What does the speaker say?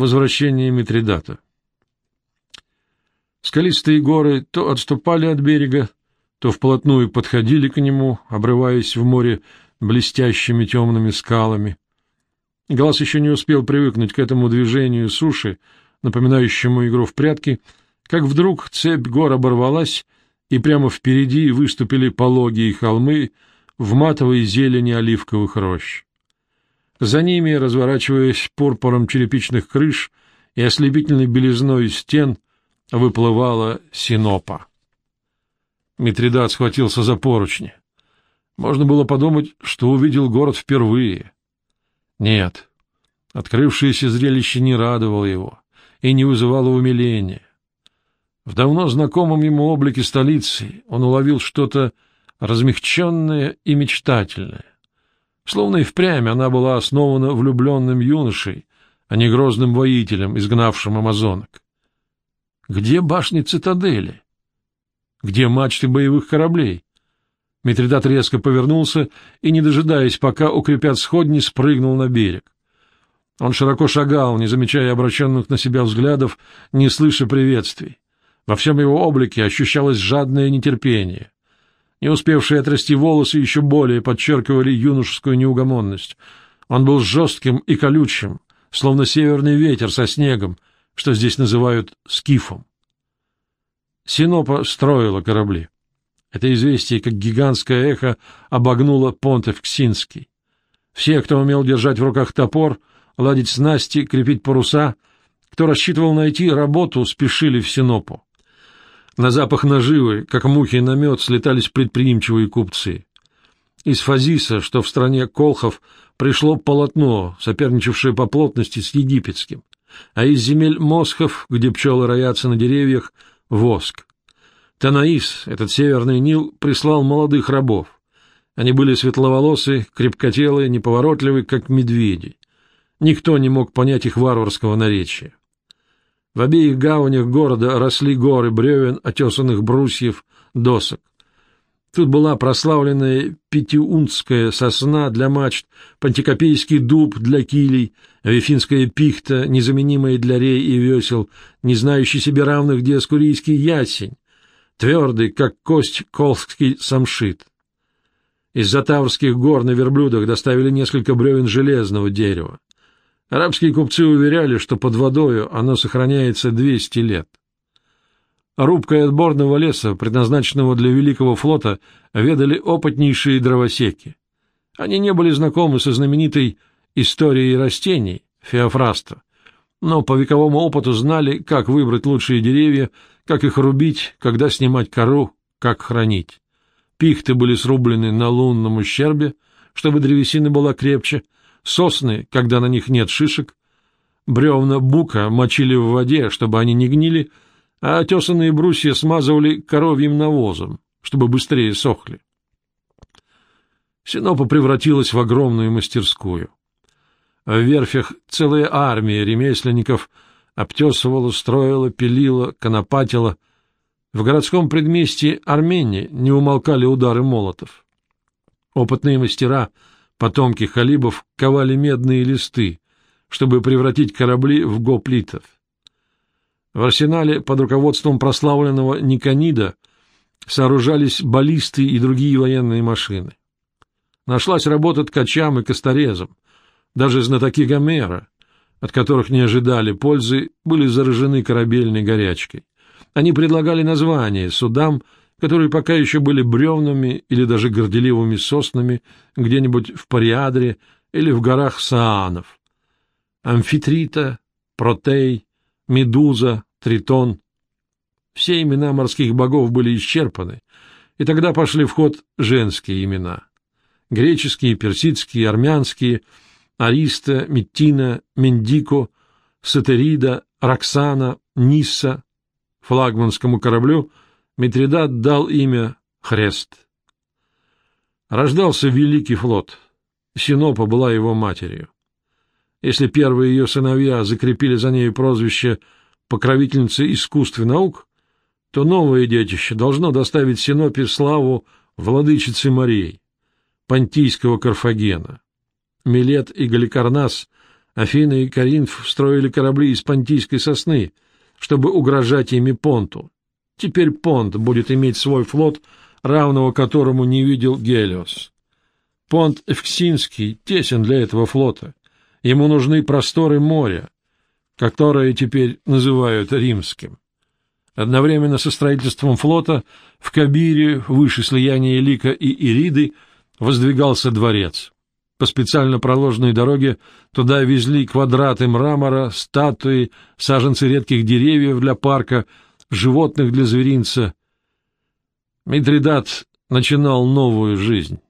Возвращение Митридата Скалистые горы то отступали от берега, то вплотную подходили к нему, обрываясь в море блестящими темными скалами. Глаз еще не успел привыкнуть к этому движению суши, напоминающему игру в прятки, как вдруг цепь гор оборвалась, и прямо впереди выступили пологие холмы в матовой зелени оливковых рощ. За ними, разворачиваясь пурпуром черепичных крыш и ослепительной белизной стен, выплывала Синопа. Митридат схватился за поручни. Можно было подумать, что увидел город впервые. Нет, открывшееся зрелище не радовало его и не вызывало умиления. В давно знакомом ему облике столицы он уловил что-то размягченное и мечтательное. Словно и впрямь она была основана влюбленным юношей, а не грозным воителем, изгнавшим амазонок. Где башни цитадели? Где мачты боевых кораблей? Митридат резко повернулся и, не дожидаясь, пока укрепят сходни, спрыгнул на берег. Он широко шагал, не замечая обращенных на себя взглядов, не слыша приветствий. Во всем его облике ощущалось жадное нетерпение. Не успевшие отрасти волосы еще более подчеркивали юношескую неугомонность. Он был жестким и колючим, словно северный ветер со снегом, что здесь называют скифом. Синопа строила корабли. Это известие, как гигантское эхо, обогнуло Понтев Ксинский. Все, кто умел держать в руках топор, ладить снасти, крепить паруса, кто рассчитывал найти работу, спешили в Синопу. На запах наживы, как мухи на мед, слетались предприимчивые купцы. Из Фазиса, что в стране Колхов, пришло полотно, соперничавшее по плотности с египетским а из земель Мосхов, где пчелы роятся на деревьях, — воск. Танаис, этот северный Нил, прислал молодых рабов. Они были светловолосые, крепкотелые, неповоротливые, как медведи. Никто не мог понять их варварского наречия. В обеих гаванях города росли горы бревен, отесанных брусьев, досок. Тут была прославленная пятиунтская сосна для мачт, пантикопейский дуб для килей, вифинская пихта, незаменимая для рей и весел, не знающий себе равных диаскурийский ясень, твердый, как кость, колский самшит. Из-за Таврских гор на верблюдах доставили несколько бревен железного дерева. Арабские купцы уверяли, что под водою оно сохраняется 200 лет. Рубкой отборного леса, предназначенного для Великого флота, ведали опытнейшие дровосеки. Они не были знакомы со знаменитой историей растений, Феофраста, но по вековому опыту знали, как выбрать лучшие деревья, как их рубить, когда снимать кору, как хранить. Пихты были срублены на лунном ущербе, чтобы древесина была крепче, сосны, когда на них нет шишек, бревна бука мочили в воде, чтобы они не гнили, а отесанные брусья смазывали коровьим навозом, чтобы быстрее сохли. Синопа превратилась в огромную мастерскую. В верфях целая армия ремесленников обтесывала, строила, пилила, конопатила. В городском предместье Армении не умолкали удары молотов. Опытные мастера, потомки халибов, ковали медные листы, чтобы превратить корабли в гоплитов. В арсенале под руководством прославленного Никонида сооружались баллисты и другие военные машины. Нашлась работа ткачам и косторезам. Даже знатоки Гомера, от которых не ожидали пользы, были заражены корабельной горячкой. Они предлагали названия судам, которые пока еще были бревнами или даже горделивыми соснами где-нибудь в Париадре или в горах Саанов. Амфитрита, Протей, Медуза, Тритон. Все имена морских богов были исчерпаны, и тогда пошли в ход женские имена. Греческие, персидские, армянские, Ариста, Меттина, Мендико, Сатерида, Роксана, Нисса. Флагманскому кораблю Митридат дал имя Хрест. Рождался великий флот. Синопа была его матерью. Если первые ее сыновья закрепили за ней прозвище «покровительницы искусств и наук», то новое детище должно доставить Синопе славу владычицы Марии, понтийского Карфагена. Милет и Галикарнас Афины и Коринф строили корабли из понтийской сосны, чтобы угрожать ими Понту. Теперь Понт будет иметь свой флот, равного которому не видел Гелиос. Понт Эвксинский тесен для этого флота. Ему нужны просторы моря, которое теперь называют римским. Одновременно со строительством флота в Кабире, выше слияния Лика и Ириды, воздвигался дворец. По специально проложенной дороге туда везли квадраты мрамора, статуи, саженцы редких деревьев для парка, животных для зверинца. Митридат начинал новую жизнь.